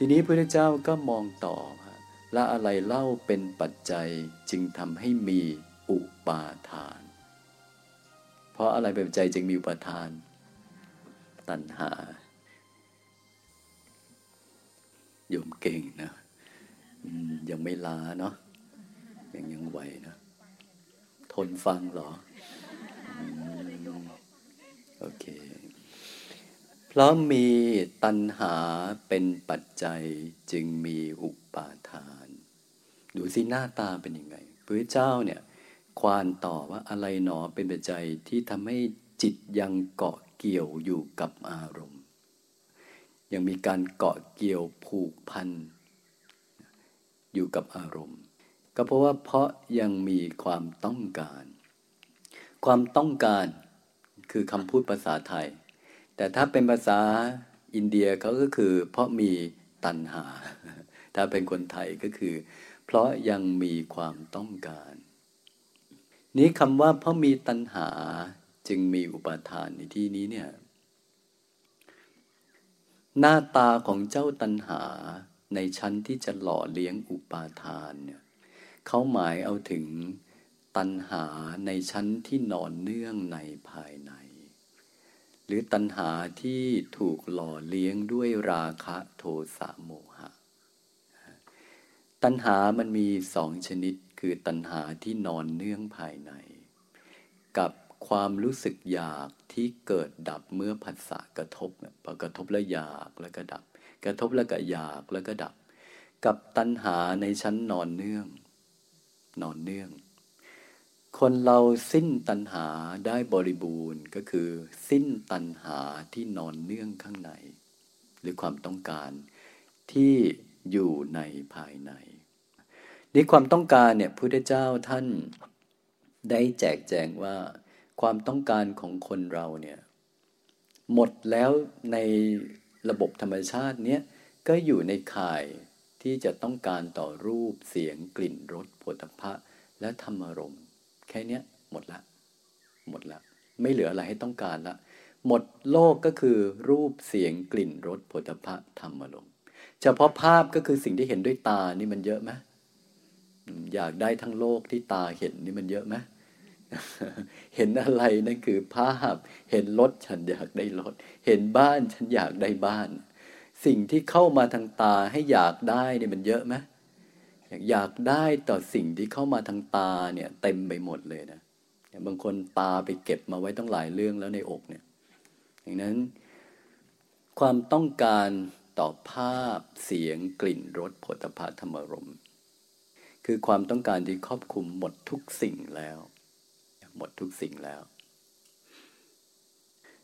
ทีนี้พระเจ้าก็มองต่อและอะไรเล่าเป็นปัจจัยจึงทำให้มีอุปาทาน เพราะอะไรเป็นปัจจัยจึงมีอุปาทาน ตัณหาโยมเก่งนะยังไม่ลาเนาะยังยังไหวนะ ทนฟังเหรอ โอเค ราะมีตัณหาเป็นปัจจัยจึงมีอุปาทาน ดูสิหน้าตาเป็นยังไงพระเจ้าเนี่ยควานต่อว่าอะไรหนอเป็นปัจจัยที่ทำให้จิตยังเกาะเกี่ยวอยู่กับอารมณ์ ยังมีการเกาะเกี่ยวผูกพันอยู่กับอารมณ์ ก็เพราะว่าเพราะยังมีความต้องการ ความต้องการคือคำพูดภาษาไทย แต่ถ้าเป็นภาษาอินเดียเขาก็คือ เพราะมีตัณหา ถ้าเป็นคนไทยก็คือ เพราะยังมีความต้องการ นี้คำว่าเพราะมีตัณหาจึงมีอุปาทานในที่นี้เนี่ย หน้าตาของเจ้าตัณหาในชั้นที่จะหล่อเลี้ยงอุปาทานเนี่ยเขาหมายเอาถึงตัณหาในชั้นที่นอนเนื่องในภายใน หรือตัณหาที่ถูกหล่อเลี้ยงด้วยราคะโทสะโมหะ ตัณหามันมีสองชนิดคือตัณหาที่นอนเนื่องภายใน กับความรู้สึกอยากที่เกิดดับเมื่อผัสสะกระทบพอกระทบแล้วอยากแล้วก็ดับ กระทบแล้วก็อยากแล้วก็ดับ กับตัณหาในชั้นนอนเนื่อง นอนเนื่อง คนเราสิ้นตัณหาได้บริบูรณ์ก็คือ สิ้นตัณหาที่นอนเนื่องข้างใน หรือความต้องการที่อยู่ในภายในนี่ความต้องการเนี่ยพุทธเจ้าท่านได้แจกแจงว่า ความต้องการของคนเราเนี่ยหมดแล้วในระบบธรรมชาติเนี้ยก็อยู่ในข่ายที่จะต้องการต่อรูปเสียงกลิ่นรสผลิตภัณฑ์และธรรมรมณ์ แค่นี้หมดละ หมดละ ไม่เหลืออะไรให้ต้องการละ หมดโลกก็คือรูปเสียงกลิ่นรสผลิตภัณฑ์ธรรมอารมเฉพาะภาพก็คือสิ่งที่เห็นด้วยตานี่มันเยอะไหมอยากได้ทั้งโลกที่ตาเห็นนี่มันเยอะไหมเห็นอะไรนั่นคือภาพ เห็นรถฉันอยากได้รถ เห็นบ้านฉันอยากได้บ้าน สิ่งที่เข้ามาทางตาให้อยากได้นี่มันเยอะไหม อยากได้ต่อสิ่งที่เข้ามาทางตาเนี่ยเต็มไปหมดเลยนะบางคนตาไปเก็บมาไว้ต้องหลายเรื่องแล้วในอกเนี่ย อย่างนั้น ความต้องการต่อภาพเสียงกลิ่นรสผลิภัณฑ์ธรรมรม คือความต้องการที่ครอบคลุมหมดทุกสิ่งแล้ว หมดทุกสิ่งแล้ว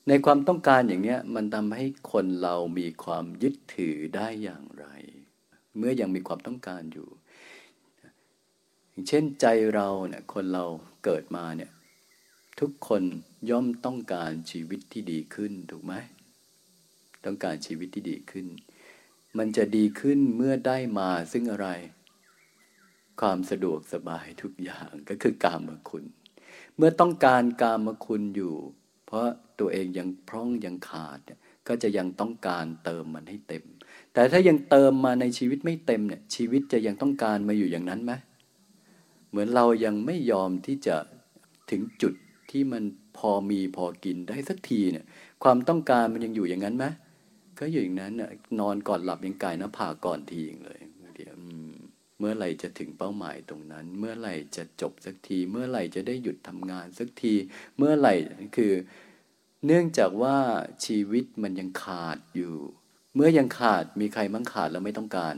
ในความต้องการอย่างนี้มันทำให้คนเรามีความยึดถือได้อย่างไร เมื่อยังมีความต้องการอยู่ อย่างเช่นใจเราเนี่ยคนเราเกิดมาเนี่ยทุกคนย่อมต้องการชีวิตที่ดีขึ้นถูกไหมต้องการชีวิตที่ดีขึ้น มันจะดีขึ้นเมื่อได้มาซึ่งอะไร ความสะดวกสบายทุกอย่างก็คือกามคุณ เมื่อต้องการกามคุณอยู่ เพราะตัวเองยังพร่องยังขาดก็จะยังต้องการเติมมันให้เต็ม แต่ถ้ายังเติมมาในชีวิตไม่เต็มเนี่ยชีวิตจะยังต้องการมาอยู่อย่างนั้นไหม เหมือนเรายังไม่ยอมที่จะถึงจุดที่มันพอมีพอกินได้สักทีเนี่ยความต้องการมันยังอยู่อย่างนั้นไหมก็อยู่อย่างนั้นน่ะนอนก่อนหลับยังกายนะผ่าก่อนทีอย่างเลยเดี๋ยวเมื่อไหร่จะถึงเป้าหมายตรงนั้น เมื่อไหร่จะจบสักที เมื่อไหร่จะได้หยุดทำงานสักที เมื่อไหร่คือ เนื่องจากว่าชีวิตมันยังขาดอยู่ เมื่อยังขาดมีใครมั่งขาดแล้วไม่ต้องการ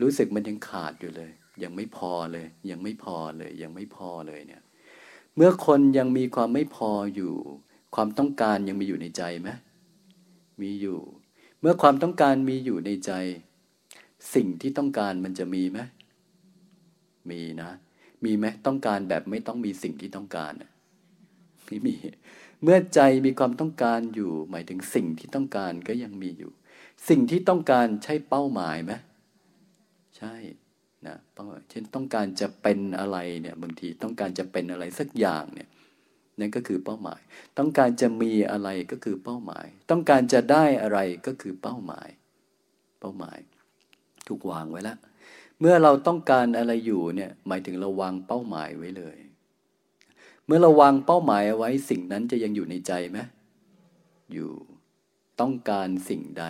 รู้สึกมันยังขาดอยู่เลย ยังไม่พอเลย ยังไม่พอเลย ยังไม่พอเลยเนี่ย เมื่อคนยังมีความไม่พออยู่ ความต้องการยังมีอยู่ในใจไหมมีอยู่ เมื่อความต้องการมีอยู่ในใจ สิ่งที่ต้องการมันจะมีไหมมีนะ มีไหมต้องการแบบไม่ต้องมีสิ่งที่ต้องการไม่มี เมื่อใจมีความต้องการอยู่ หมายถึงสิ่งที่ต้องการก็ยังมีอยู่ สิ่งที่ต้องการใช่เป้าหมายไหมใช่ นะเช่นต้องการจะเป็นอะไรเนี่ยบางทีต้องการจะเป็นอะไรสักอย่างเนี่ยนั่นก็คือเป้าหมาย ต้องการจะมีอะไรก็คือเป้าหมาย ต้องการจะได้อะไรก็คือเป้าหมาย เป้าหมาย ถูกวางไว้แล้วเมื่อเราต้องการอะไรอยู่เนี่ยหมายถึงเราวางเป้าหมายไว้เลย เมื่อเราวางเป้าหมายเอาไว้สิ่งนั้นจะยังอยู่ในใจไหมอยู่ต้องการสิ่งใด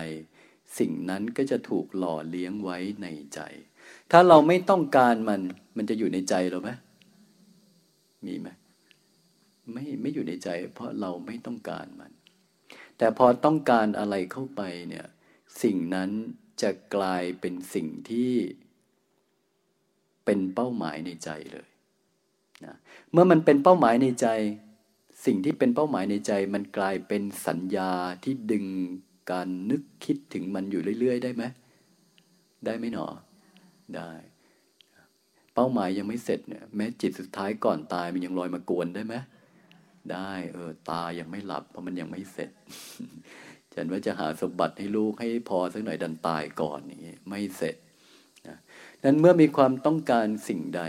สิ่งนั้นก็จะถูกหล่อเลี้ยงไว้ในใจ ถ้าเราไม่ต้องการมัน มันจะอยู่ในใจเราไหมมีไหมไม่ไม่อยู่ในใจ เพราะเราไม่ต้องการมัน แต่พอต้องการอะไรเข้าไปเนี่ย สิ่งนั้นจะกลายเป็นสิ่งที่เป็นเป้าหมายในใจเลยนะเมื่อมันเป็นเป้าหมายในใจ สิ่งที่เป็นเป้าหมายในใจ มันกลายเป็นสัญญาที่ดึงการนึกคิดถึงมันอยู่เรื่อย ๆ ได้ไหมได้ไหมหนอ ได้เป้าหมายยังไม่เสร็จเนี่ยแม้จิตสุดท้ายก่อนตายมันยังลอยมากวนได้ไหมได้เออตายังไม่หลับเพราะมันยังไม่เสร็จฉันว่าจะหาสมบัติให้ลูกให้พอสักหน่อยดันตายก่อนนี้ไม่เสร็จนะนั้นเมื่อมีความต้องการสิ่งใด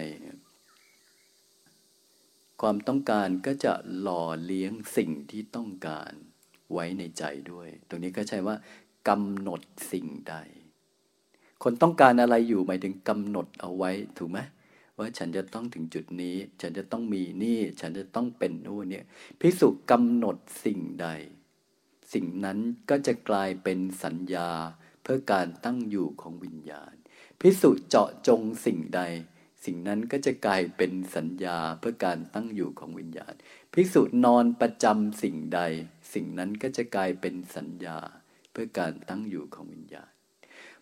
ความต้องการก็จะหล่อเลี้ยงสิ่งที่ต้องการไว้ในใจด้วย ตรงนี้ก็ใช่ว่ากำหนดสิ่งใด คนต้องการอะไรอยู่หมายถึงกำหนดเอาไว้ถูกไหมว่าฉันจะต้องถึงจุดนี้ ฉันจะต้องมีนี่ ฉันจะต้องเป็นนู่นเนี่ยพิสุกำหนดสิ่งใด สิ่งนั้นก็จะกลายเป็นสัญญาเพื่อการตั้งอยู่ของวิญญาณ พิสุเจาะจงสิ่งใด สิ่งนั้นก็จะกลายเป็นสัญญาเพื่อการตั้งอยู่ของวิญญาณ พิสุนอนประจำสิ่งใด สิ่งนั้นก็จะกลายเป็นสัญญา เพื่อการตั้งอยู่ของวิญญาณ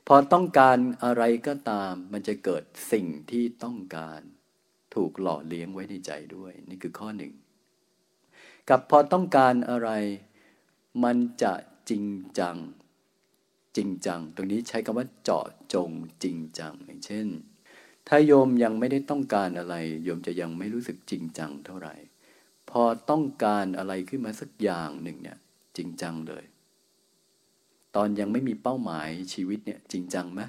พอต้องการอะไรก็ตาม มันจะเกิดสิ่งที่ต้องการ ถูกหล่อเลี้ยงไว้ในใจด้วย นี่คือข้อหนึ่ง กับพอต้องการอะไร มันจะจริงจัง จริงจัง ตรงนี้ใช้คำว่าเจาะจงจริงจังอย่างเช่น ถ้าโยมยังไม่ได้ต้องการอะไร โยมจะยังไม่รู้สึกจริงจังเท่าไหร่ พอต้องการอะไรขึ้นมาสักอย่างหนึ่งเนี่ยจริงจังเลย ตอนยังไม่มีเป้าหมายชีวิตเนี่ยจริงจังไหม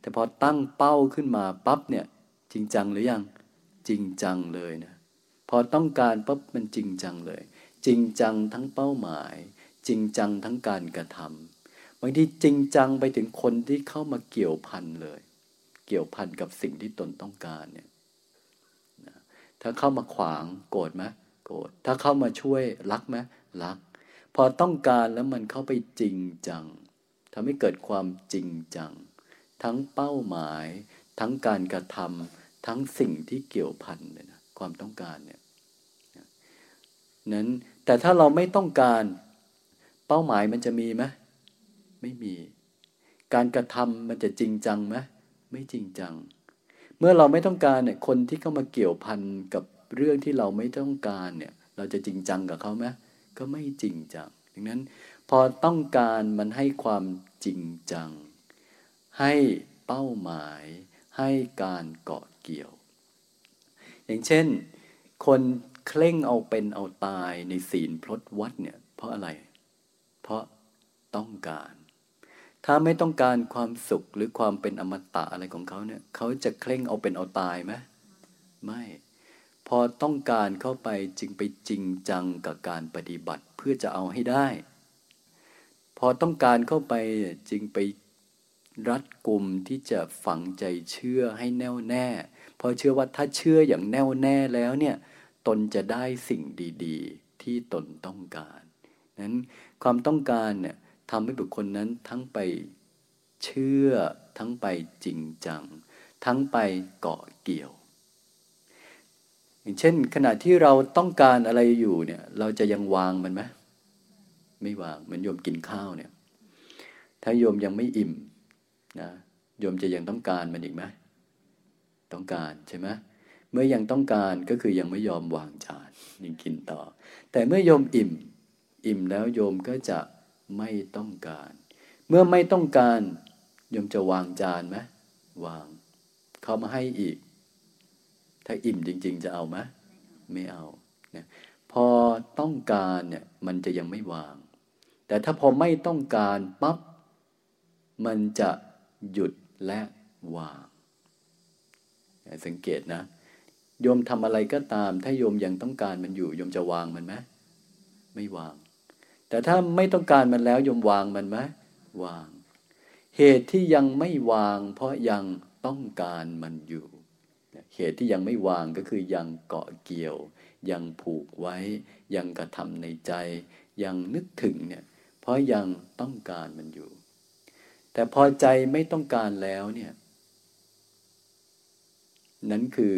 แต่พอตั้งเป้าขึ้นมาปั๊บเนี่ยจริงจังหรือยังจริงจังเลยนะพอต้องการปั๊บมันจริงจังเลย จริงจังทั้งเป้าหมาย จริงจังทั้งการกระทำบางทีจริงจังไปถึงคนที่เข้ามาเกี่ยวพันเลย เกี่ยวพันกับสิ่งที่ตนต้องการเนี่ยถ้าเข้ามาขวางโกรธไหมโกรธถ้าเข้ามาช่วยรักไหมรัก พอต้องการแล้วมันเข้าไปจริงจังทำให้เกิดความจริงจัง ทั้งเป้าหมาย ทั้งการกระทำทั้งสิ่งที่เกี่ยวพันเลยนะความต้องการเนี่ยนั้นแต่ถ้าเราไม่ต้องการเป้าหมายมันจะมีไหมไม่มี การกระทำมันจะจริงจังไหมไม่จริงจัง เมื่อเราไม่ต้องการเนี่ยคนที่เข้ามาเกี่ยวพันกับเรื่องที่เราไม่ต้องการเนี่ย เราจะจริงจังกับเขาไหม ก็ไม่จริงจัง ดังนั้น พอต้องการมันให้ความจริงจัง ให้เป้าหมาย ให้การเกาะเกี่ยว อย่างเช่น คนเคร่งเอาเป็นเอาตายในศีลพลดวัดเนี่ย เพราะอะไร เพราะต้องการ ถ้าไม่ต้องการความสุขหรือความเป็นอมตะอะไรของเขาเนี่ย เขาจะเคร่งเอาเป็นเอาตายไหมไม่ พอต้องการเข้าไปจึงไปจริงจังกับการปฏิบัติเพื่อจะเอาให้ได้ พอต้องการเข้าไปจึงไปรัดกลุ่มที่จะฝังใจเชื่อให้แน่วแน่พอเชื่อว่าถ้าเชื่ออย่างแน่วแน่แล้วเนี่ยตนจะได้สิ่งดีๆ ที่ตนต้องการนั้นความต้องการเนี่ยทำให้บุคคลนั้นทั้งไปเชื่อทั้งไปจริงจัง ทั้งไปเกาะเกี่ยว อย่างเช่น ขณะที่เราต้องการอะไรอยู่เนี่ย เราจะยังวางมันไหมไม่วางเหมือนโยมกินข้าวเนี่ย ถ้าโยมยังไม่อิ่มนะโยมจะยังต้องการมันอีกไหมต้องการใช่ไหมเมื่อยังต้องการก็คือยังไม่ยอมวางจานยังกินต่อ แต่เมื่อโยมอิ่ม อิ่มแล้วโยมก็จะไม่ต้องการ เมื่อไม่ต้องการโยมจะวางจานไหมวาง เขามาให้อีก ถ้าอิ่มจริง ๆ จะเอาไหมไม่เอาเนี่ยพอต้องการเนี่ยมันจะยังไม่วาง แต่ถ้าพอไม่ต้องการปั๊บมันจะหยุดและวาง สังเกตนะโยมทำอะไรก็ตาม ถ้าโยมยังต้องการมันอยู่โยมจะวางมันไหมไม่วาง แต่ถ้าไม่ต้องการมันแล้วโยมวางมันไหมวาง เหตุที่ยังไม่วาง เพราะยังต้องการมันอยู่ ตุที่ยังไม่วางก็คือยังเกาะเกี่ยว ยังผูกไว้ ยังกระทำในใจ ยังนึกถึงเนี่ยเพราะยังต้องการมันอยู่ แต่พอใจไม่ต้องการแล้วเนี่ยนั้นคือ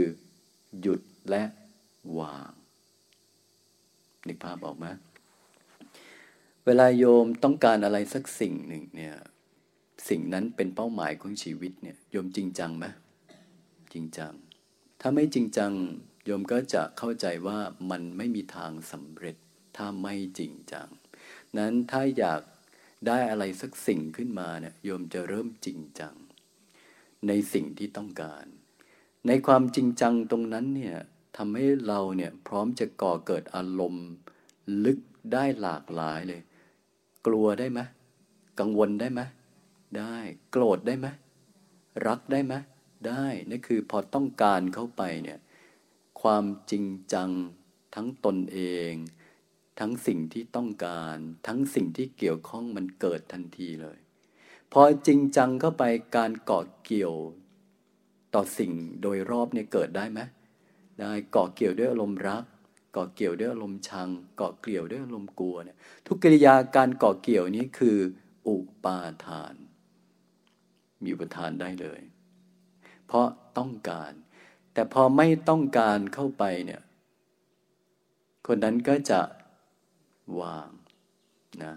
หยุดและวางนึกภาพออกไหมเวลาโยมต้องการอะไรสักสิ่งหนึ่งเนี่ย สิ่งนั้นเป็นเป้าหมายของชีวิตเนี่ย โยมจริงจังไหมจริงจัง ถ้าไม่จริงจังโยมก็จะเข้าใจว่ามันไม่มีทางสำเร็จ ถ้าไม่จริงจัง นั้นถ้าอยากได้อะไรสักสิ่งขึ้นมาเนี่ยโยมจะเริ่มจริงจัง ในสิ่งที่ต้องการ ในความจริงจังตรงนั้นเนี่ยทำให้เราเนี่ยพร้อมจะก่อเกิดอารมณ์ ลึกได้หลากหลายเลย กลัวได้ไหมกังวลได้ไหมได้ โกรธได้ไหมรักได้ไหม ได้นั่นคือพอต้องการเข้าไปเนี่ยความจริงจังทั้งตนเอง ทั้งสิ่งที่ต้องการ ทั้งสิ่งที่เกี่ยวข้องมันเกิดทันทีเลย พอจริงจังเข้าไปการเกาะเกี่ยวต่อสิ่งโดยรอบเนี่ยเกิดได้ไหมได้เกาะเกี่ยวด้วยอารมณ์รักเกาะเกี่ยวด้วยอารมณ์ชังเกาะเกี่ยวด้วยอารมณ์กลัวเนี่ยทุกกิริยาการเกาะเกี่ยวนี้คือ อุปาทาน มีอุปทานได้เลย เพราะต้องการ แต่พอไม่ต้องการเข้าไปเนี่ยคนนั้นก็จะวางนะ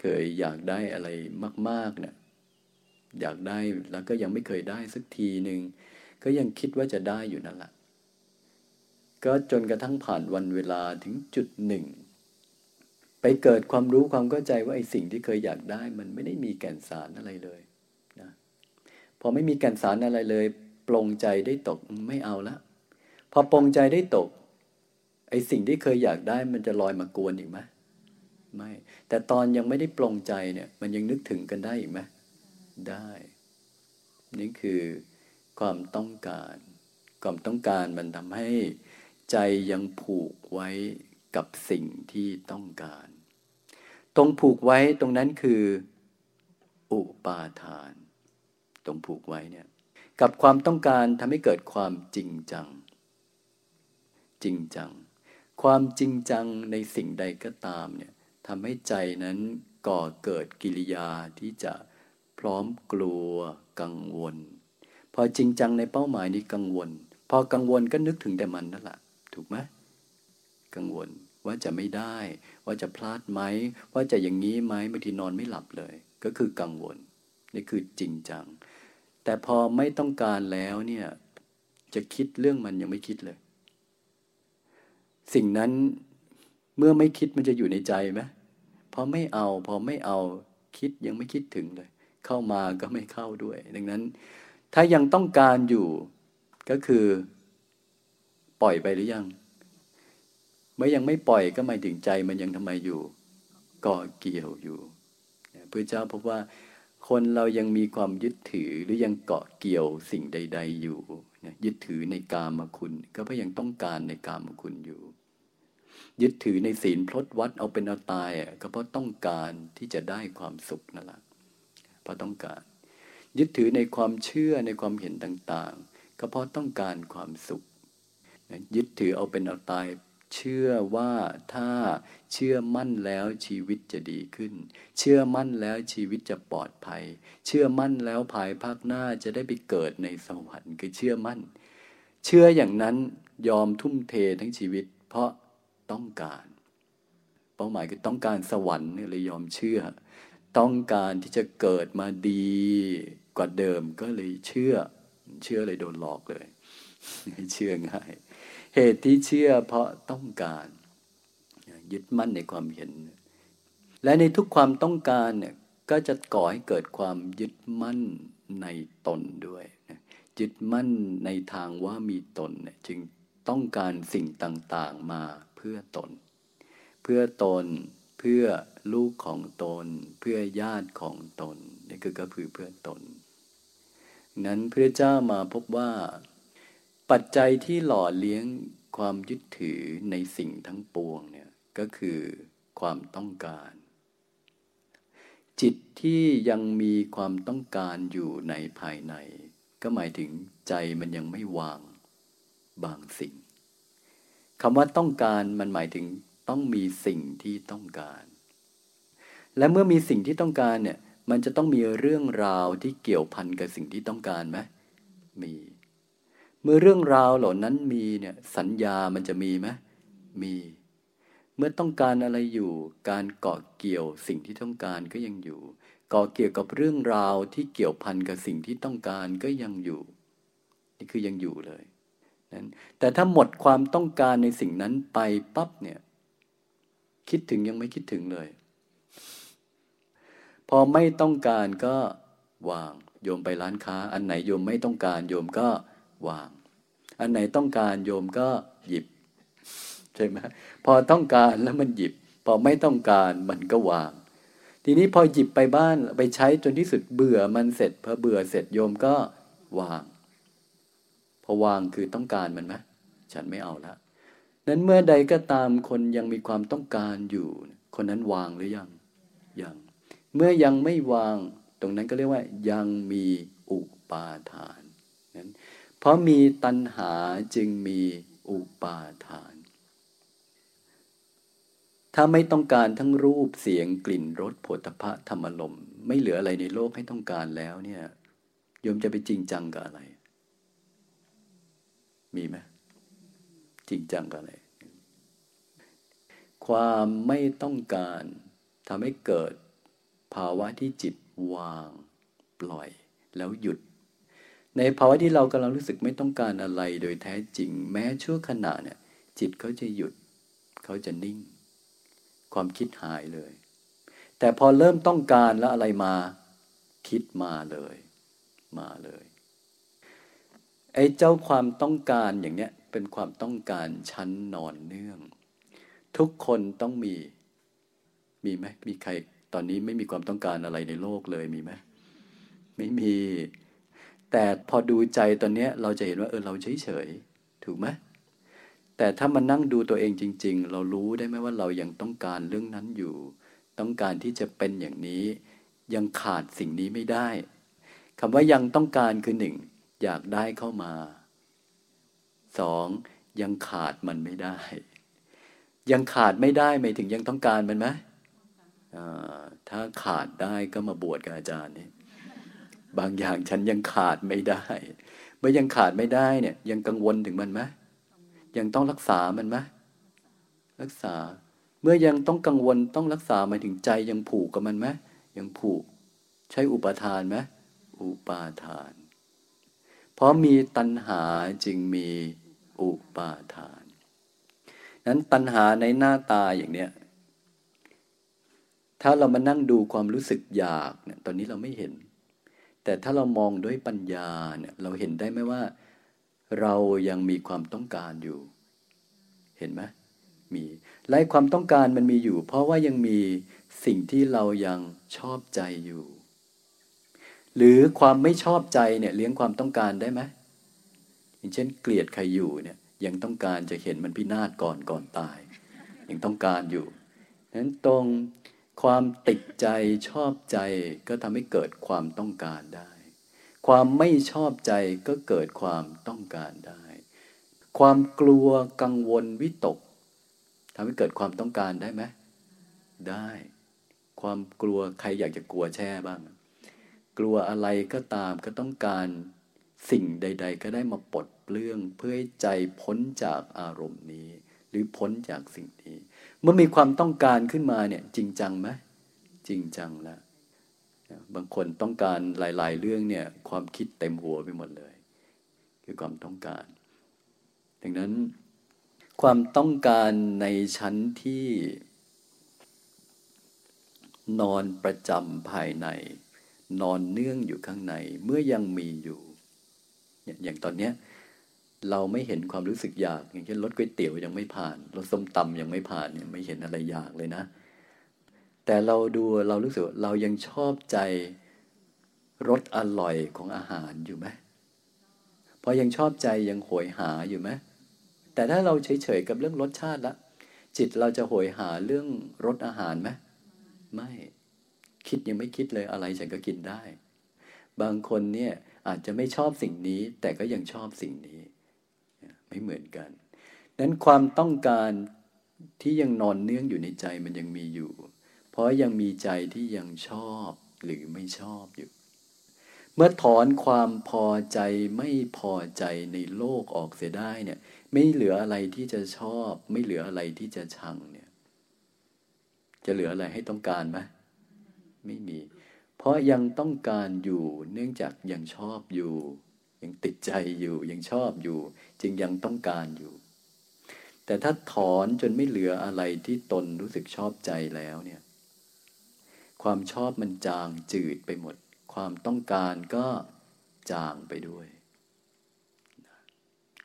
เคยอยากได้อะไรมากๆเนี่ยอยากได้แล้วก็ยังไม่เคยได้สักทีหนึ่งก็ยังคิดว่าจะได้อยู่นั่นแหละก็จนกระทั่งผ่านวันเวลาถึงจุดหนึ่งไปเกิดความรู้ความเข้าใจว่าไอ้สิ่งที่เคยอยากได้ มันไม่ได้มีแก่นสารอะไรเลย พอไม่มีแก่นสารอะไรเลย ปลงใจได้ตกไม่เอาละ พอปลงใจได้ตก ไอ้สิ่งที่เคยอยากได้มันจะลอยมากวนอีกไหมไม่ แต่ตอนยังไม่ได้ปลงใจเนี่ย มันยังนึกถึงกันได้อีกไหมได้ นี่คือความต้องการ ความต้องการมันทำให้ใจยังผูกไว้กับสิ่งที่ต้องการ ตรงผูกไว้ตรงนั้นคือ อุปาทาน ตรงผูกไว้เนี่ยกับความต้องการทำให้เกิดความจริงจัง จริงจัง ความจริงจังในสิ่งใดก็ตามเนี่ยทำให้ใจนั้นก่อเกิดกิริยาที่จะพร้อมกลัวกังวล พอจริงจังในเป้าหมายนี้กังวล พอกังวลก็นึกถึงแต่มันนั่นแหละถูกไหมกังวลว่าจะไม่ได้ ว่าจะพลาดไหม ว่าจะอย่างนี้ไหมบางทีนอนไม่หลับเลย ก็คือกังวล นี่คือจริงจัง แต่พอไม่ต้องการแล้วเนี่ยจะคิดเรื่องมันยังไม่คิดเลย สิ่งนั้นเมื่อไม่คิดมันจะอยู่ในใจไหมพอไม่เอา พอไม่เอาคิดยังไม่คิดถึงเลย เข้ามาก็ไม่เข้าด้วย ดังนั้น ถ้ายังต้องการอยู่ก็คือปล่อยไปหรือยัง เมื่อยังไม่ปล่อยก็หมายถึงใจมันยังทำไมอยู่ก่อเกี่ยวอยู่พระเจ้าพบว่า คนเรายังมีความยึดถือหรือยังเกาะเกี่ยวสิ่งใด ๆ อยู่ยึดถือในกามคุณ ก็เพราะยังต้องการในกามคุณอยู่ ยึดถือในศีลพลดวัดเอาเป็นเอาตายก็เพราะต้องการที่จะได้ความสุขนั่นแหละเพราะต้องการ ยึดถือในความเชื่อในความเห็นต่างๆ ก็เพราะต้องการความสุข ยึดถือเอาเป็นเอาตาย เชื่อว่าถ้าเชื่อมั่นแล้วชีวิตจะดีขึ้น เชื่อมั่นแล้วชีวิตจะปลอดภัย เชื่อมั่นแล้วภายภาคหน้าจะได้ไปเกิดในสวรรค์คือเชื่อมั่น เชื่ออย่างนั้นยอมทุ่มเททั้งชีวิต เพราะต้องการ เป้าหมายคือต้องการสวรรค์เลยยอมเชื่อ ต้องการที่จะเกิดมาดีกว่าเดิมก็เลยเชื่อ เชื่อเลยโดนหลอกเลย เชื่อง่าย เหตุที่เชื่อเพราะต้องการ ยึดมั่นในความเห็น และในทุกความต้องการเนี่ยก็จะก่อให้เกิดความยึดมั่นในตนด้วยยึดมั่นในทางว่ามีตนเนี่ยจึงต้องการสิ่งต่างๆมาเพื่อตน เพื่อตนเพื่อลูกของตน เพื่อญาติของตนนี่คือก็คือเพื่อตน นั้นพระเจ้ามาพบว่า ปัจจัยที่หล่อเลี้ยงความยึดถือในสิ่งทั้งปวงเนี่ยก็คือความต้องการ จิตที่ยังมีความต้องการอยู่ในภายใน ก็หมายถึงใจมันยังไม่วางบางสิ่งคำว่าต้องการมันหมายถึงต้องมีสิ่งที่ต้องการ และเมื่อมีสิ่งที่ต้องการเนี่ยมันจะต้องมีเรื่องราวที่เกี่ยวพันกับสิ่งที่ต้องการไหมมี เมื่อเรื่องราวเหล่านั้นมีเนี่ยสัญญามันจะมีไหมมี เมื่อต้องการอะไรอยู่ การเกาะเกี่ยวสิ่งที่ต้องการก็ยังอยู่ เกาะเกี่ยวกับเรื่องราวที่เกี่ยวพันกับสิ่งที่ต้องการก็ยังอยู่ นี่คือยังอยู่เลยนั้นแต่ถ้าหมดความต้องการในสิ่งนั้นไปปั๊บเนี่ย คิดถึงยังไม่คิดถึงเลย พอไม่ต้องการก็วางโยมไปร้านค้า อันไหนโยมไม่ต้องการ โยมก็ วาง อันไหนต้องการโยมก็หยิบใช่ไหมพอต้องการแล้วมันหยิบ พอไม่ต้องการมันก็วาง ทีนี้พอหยิบไปบ้านไปใช้จนที่สุดเบื่อมันเสร็จพอเบื่อเสร็จโยมก็วาง พอวางคือต้องการมันไหมฉันไม่เอาละนั้นเมื่อใดก็ตามคนยังมีความต้องการอยู่ คนนั้นวางหรือยังยังเมื่อยังไม่วาง ตรงนั้นก็เรียกว่า ยังมีอุปาทานนั้น เพราะมีตัณหาจึงมีอุปาทาน ถ้าไม่ต้องการทั้งรูปเสียงกลิ่นรสผลตภะธรรมลมไม่เหลืออะไรในโลกให้ต้องการแล้วเนี่ยโยมจะไปจริงจังกับอะไร มีไหมจริงจังกันเลยความไม่ต้องการทำให้เกิดภาวะที่จิตวาง ปล่อยแล้วหยุด ในภาวะที่เรากำลังรู้สึกไม่ต้องการอะไรโดยแท้จริง แม้ชั่วขณะเนี่ย จิตเขาจะหยุด เขาจะนิ่ง ความคิดหายเลย แต่พอเริ่มต้องการแล้วอะไรมา คิดมาเลย มาเลยไอ้เจ้าความต้องการอย่างเนี้ยเป็นความต้องการชั้นนอนเนื่อง ทุกคนต้องมี มีไหมมีใคร ตอนนี้ไม่มีความต้องการอะไรในโลกเลยมีไหมไม่มี แต่พอดูใจตอนเนี้ยเราจะเห็นว่าเออเราเฉยเฉยถูกไหมแต่ถ้ามันนั่งดูตัวเองจริง ๆ เรารู้ได้ไหมว่าเรายังต้องการเรื่องนั้นอยู่ ต้องการที่จะเป็นอย่างนี้ ยังขาดสิ่งนี้ไม่ได้คำว่ายังต้องการคือหนึ่งอยากได้เข้ามาสองยังขาดมันไม่ได้ ยังขาดไม่ได้หมายถึงยังต้องการมันไหมถ้าขาดได้ก็มาบวชกับอาจารย์นี่ บางอย่างฉันยังขาดไม่ได้เมื่อยังขาดไม่ได้เนี่ย ยังกังวลถึงมันไหมยังต้องรักษามันไหมรักษา เมื่อยังต้องกังวลต้องรักษาหมายถึงใจยังผูกกับมันไหมยังผูก ใช้อุปทานไหมอุปาทาน เพราะมีตัณหาจึงมีอุปาทาน นั้นตัณหาในหน้าตาอย่างเนี้ยถ้าเรามานั่งดูความรู้สึกอยากเนี่ย ตอนนี้เราไม่เห็น แต่ถ้าเรามองด้วยปัญญาเนี่ยเราเห็นได้ไหมว่า เรายังมีความต้องการอยู่ เห็นไหมมีไล่ความต้องการมันมีอยู่ เพราะว่ายังมีสิ่งที่เรายังชอบใจอยู่ หรือความไม่ชอบใจเนี่ยเลี้ยงความต้องการได้ไหมอย่างเช่น เกลียดใครอยู่เนี่ยยังต้องการจะเห็นมันพินาศก่อนก่อนตาย ยังต้องการอยู่นั้นตรง ความติดใจชอบใจก็ทำให้เกิดความต้องการได้ ความไม่ชอบใจก็เกิดความต้องการได้ ความกลัวกังวลวิตกทำให้เกิดความต้องการได้ไหมได้ ความกลัวใครอยากจะกลัวแช่บ้าง กลัวอะไรก็ตามก็ต้องการสิ่งใด ๆ ก็ได้มาปลดเปลื้องเพื่อให้ใจพ้นจากอารมณ์นี้ หรือพ้นจากสิ่งนี้ เมื่อมีความต้องการขึ้นมาเนี่ย จริงจังไหมจริงจังแล้วบางคนต้องการหลาย ๆ เรื่องเนี่ย ความคิดเต็มหัวไปหมดเลย คือความต้องการ ดังนั้น ความต้องการในชั้นที่ นอนประจำภายใน นอนเนื่องอยู่ข้างในเมื่อยังมีอยู่ อย่างตอนเนี้ย เราไม่เห็นความรู้สึกอยาก อย่างเช่นรถก๋วยเตี๋ยวยังไม่ผ่านรถส้มตำยังไม่ผ่านเนี่ยไม่เห็นอะไรอยากเลยนะ แต่เราดูเรารู้สึกเรายังชอบใจรสอร่อยของอาหารอยู่ไหมพอยังชอบใจยังโหยหาอยู่ไหมแต่ถ้าเราเฉยๆกับเรื่องรสชาติละจิตเราจะโหยหาเรื่องรสอาหารไหมไม่คิดยังไม่คิดเลยอะไรฉันก็กินได้ บางคนเนี่ยอาจจะไม่ชอบสิ่งนี้ แต่ก็ยังชอบสิ่งนี้ ไม่เหมือนกันนั้นความต้องการที่ยังนอนเนื่องอยู่ในใจมันยังมีอยู่ เพราะยังมีใจที่ยังชอบหรือไม่ชอบอยู่ เมื่อถอนความพอใจไม่พอใจในโลกออกเสียได้เนี่ย ไม่เหลืออะไรที่จะชอบ ไม่เหลืออะไรที่จะชังเนี่ย จะเหลืออะไรให้ต้องการไหมไม่มี เพราะยังต้องการอยู่ เนื่องจากยังชอบอยู่ ยังติดใจอยู่ ยังชอบอยู่ จึงยังต้องการอยู่ แต่ถ้าถอนจนไม่เหลืออะไรที่ตนรู้สึกชอบใจแล้วเนี่ย ความชอบมันจางจืดไปหมด ความต้องการก็จางไปด้วย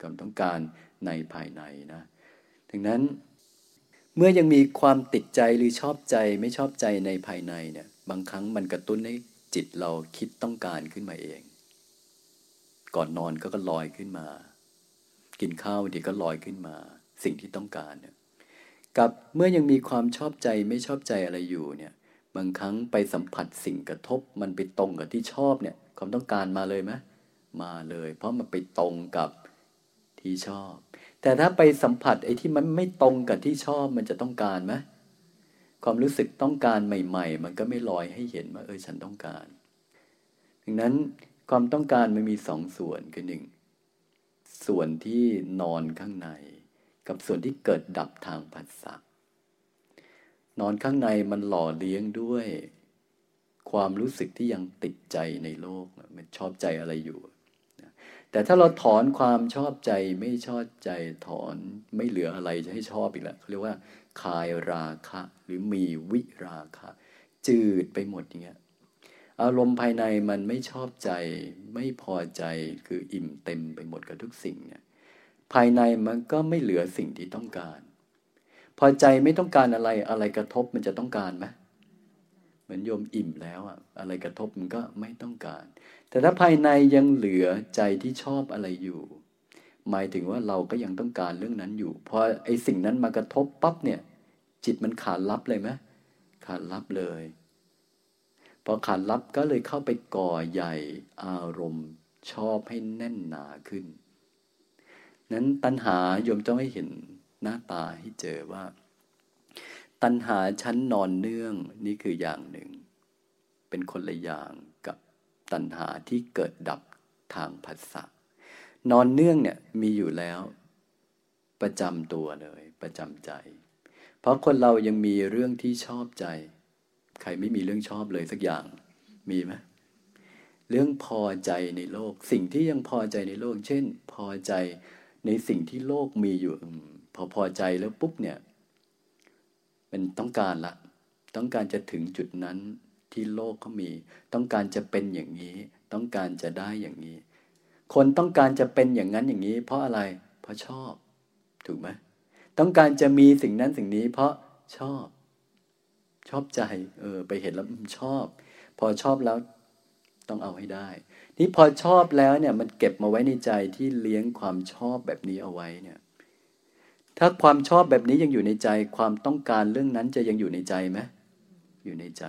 ความต้องการในภายในนะดังนั้นเมื่อยังมีความติดใจหรือชอบใจไม่ชอบใจในภายในเนี่ย บางครั้งมันกระตุ้นให้จิตเราคิดต้องการขึ้นมาเอง ก่อนนอนก็ก็ลอยขึ้นมา กินข้าวดีก็ลอยขึ้นมา สิ่งที่ต้องการเนี่ยกับเมื่อยังมีความชอบใจไม่ชอบใจอะไรอยู่เนี่ย บางครั้งไปสัมผัสสิ่งกระทบ มันไปตรงกับที่ชอบเนี่ย ความต้องการมาเลยไหมมาเลย เพราะมันไปตรงกับที่ชอบ แต่ถ้าไปสัมผัสไอ้ที่มันไม่ตรงกับที่ชอบมันจะต้องการไหมความรู้สึกต้องการใหม่ ๆ มันก็ไม่ลอยให้เห็นว่าเออฉันต้องการ ดังนั้นความต้องการมันมีสองส่วนคือหนึ่ง ส่วนที่นอนข้างใน กับส่วนที่เกิดดับทางผัสสะนอนข้างในมันหล่อเลี้ยงด้วย ความรู้สึกที่ยังติดใจในโลกมันชอบใจอะไรอยู่แต่ถ้าเราถอนความชอบใจไม่ชอบใจถอนไม่เหลืออะไรจะให้ชอบอีกแล้วเขาเรียกว่า คายราคะ หรือมีวิราคะ จืดไปหมดอย่างเงี้ย อารมณ์ภายในมันไม่ชอบใจ ไม่พอใจคืออิ่มเต็มไปหมดกับทุกสิ่งเนี่ยภายในมันก็ไม่เหลือสิ่งที่ต้องการ พอใจไม่ต้องการอะไรอะไรกระทบมันจะต้องการไหมเหมือนโยมอิ่มแล้วอะอะไรกระทบมันก็ไม่ต้องการ แต่ถ้าภายในยังเหลือใจที่ชอบอะไรอยู่ หมายถึงว่าเราก็ยังต้องการเรื่องนั้นอยู่พอไอ้สิ่งนั้นมากระทบปั๊บเนี่ย จิตมันขาดรับเลยไหมขาดรับเลย พอขาดรับก็เลยเข้าไปก่อใหญ่อารมณ์ ชอบให้แน่นหนาขึ้น นั้นตัณหาโยมต้องให้เห็นหน้าตาให้เจอว่า ตัณหาชั้นนอนเนื่องนี่คืออย่างหนึ่ง เป็นคนละอย่างกับตัณหาที่เกิดดับทางภาษานอนเนื่องเนี่ยมีอยู่แล้ว ประจำตัวเลย ประจำใจ เพราะคนเรายังมีเรื่องที่ชอบใจ ใครไม่มีเรื่องชอบเลยสักอย่างมีไหมเรื่องพอใจในโลก สิ่งที่ยังพอใจในโลก เช่น พอใจในสิ่งที่โลกมีอยู่พอพอใจแล้วปุ๊บเนี่ย มันต้องการละ ต้องการจะถึงจุดนั้นที่โลกเขามี ต้องการจะเป็นอย่างนี้ ต้องการจะได้อย่างนี้ คนต้องการจะเป็นอย่างนั้นอย่างนี้ เพราะอะไรเพราะชอบ ถูกไหมต้องการจะมีสิ่งนั้นสิ่งนี้ เพราะชอบ ชอบใจ เออ ไปเห็นแล้วชอบ พอชอบแล้วต้องเอาให้ได้ นี่พอชอบแล้วเนี่ย มันเก็บมาไว้ในใจที่เลี้ยงความชอบแบบนี้เอาไว้เนี่ย ถ้าความชอบแบบนี้ยังอยู่ในใจ ความต้องการเรื่องนั้นจะยังอยู่ในใจไหมอยู่ในใจ